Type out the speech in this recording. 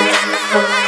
Bye.